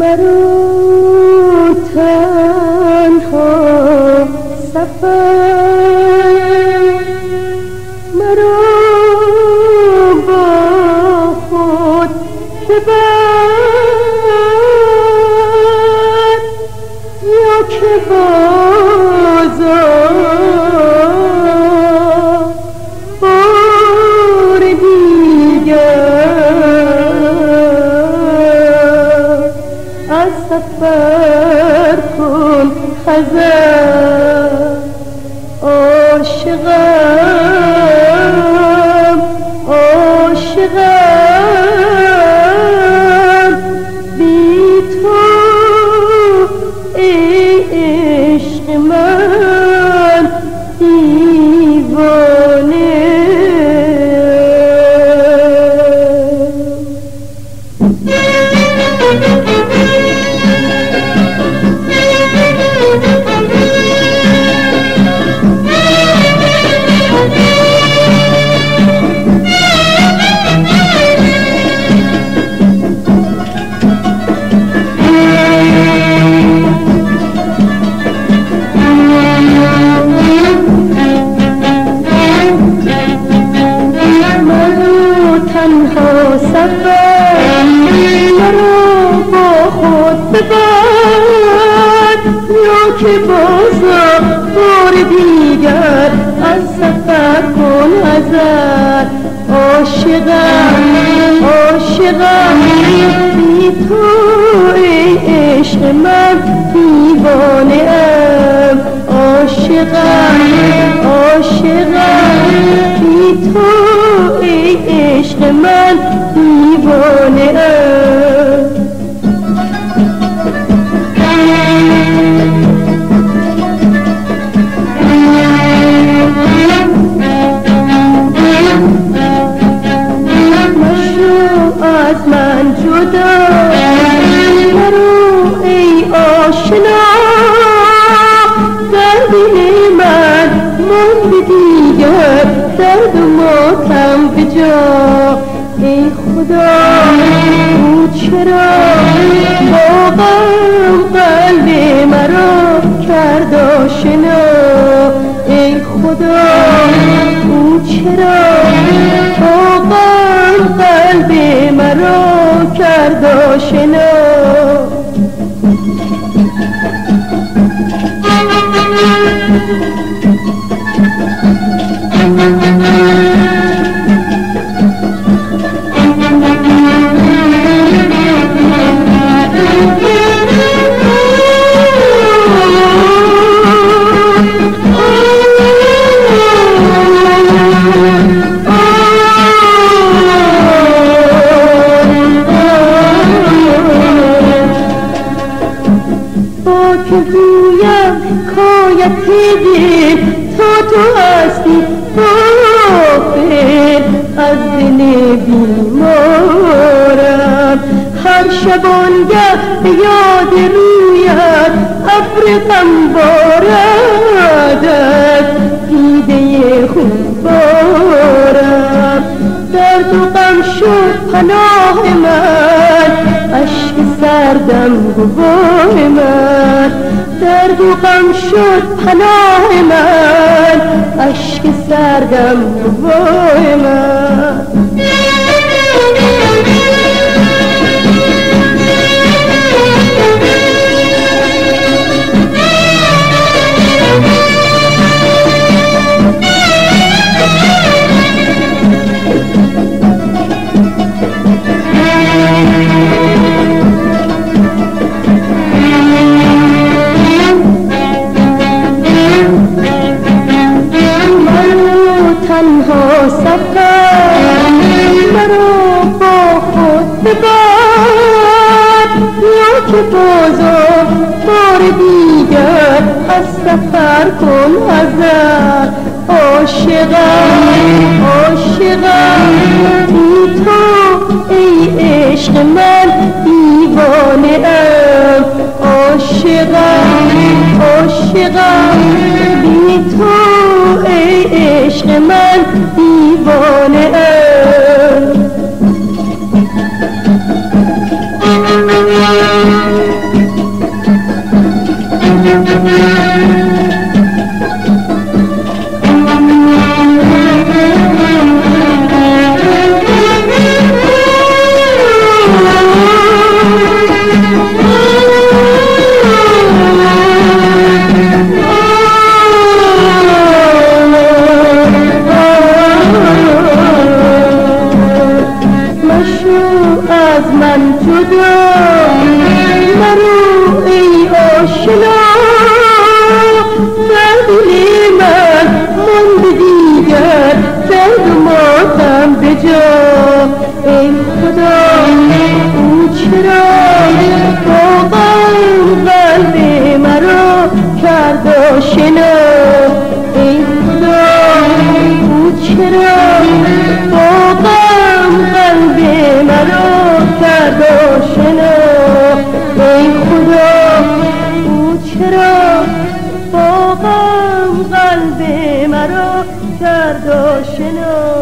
مرو تنها سفر. مرو با خود ببر. عاشقم. سفر مرو با خود ببر یا که بازا بار دیگر از سفر کن ازر عاشقم عاشقم بی تو ای عشق من دیوانه ام. عاشقم عاشقم بی تو ای عشق من خدا او چرا با غم قلب مرا کرد آشنا ای خدا او چرا با غم قلب مرا کرد آشنا شبانگه به یاد رویت ابر غم بارد. دیده خون بارم درد و غم شد پناه من. اشک سردم گواه من. درد و غم شد پناه من. اشک سردم گواه من. ببر یا که بازار بار دیگر از سفر کن ازر عاشقم عاشقم. بی تو ای عشق من دیوانه ام. عاشقم عاشقم. بی تو ای عشق من من جدا مرو ای آشنا. دل من مند دیگر درد و ماتم جا. ای خدا او چرا کرد آشنا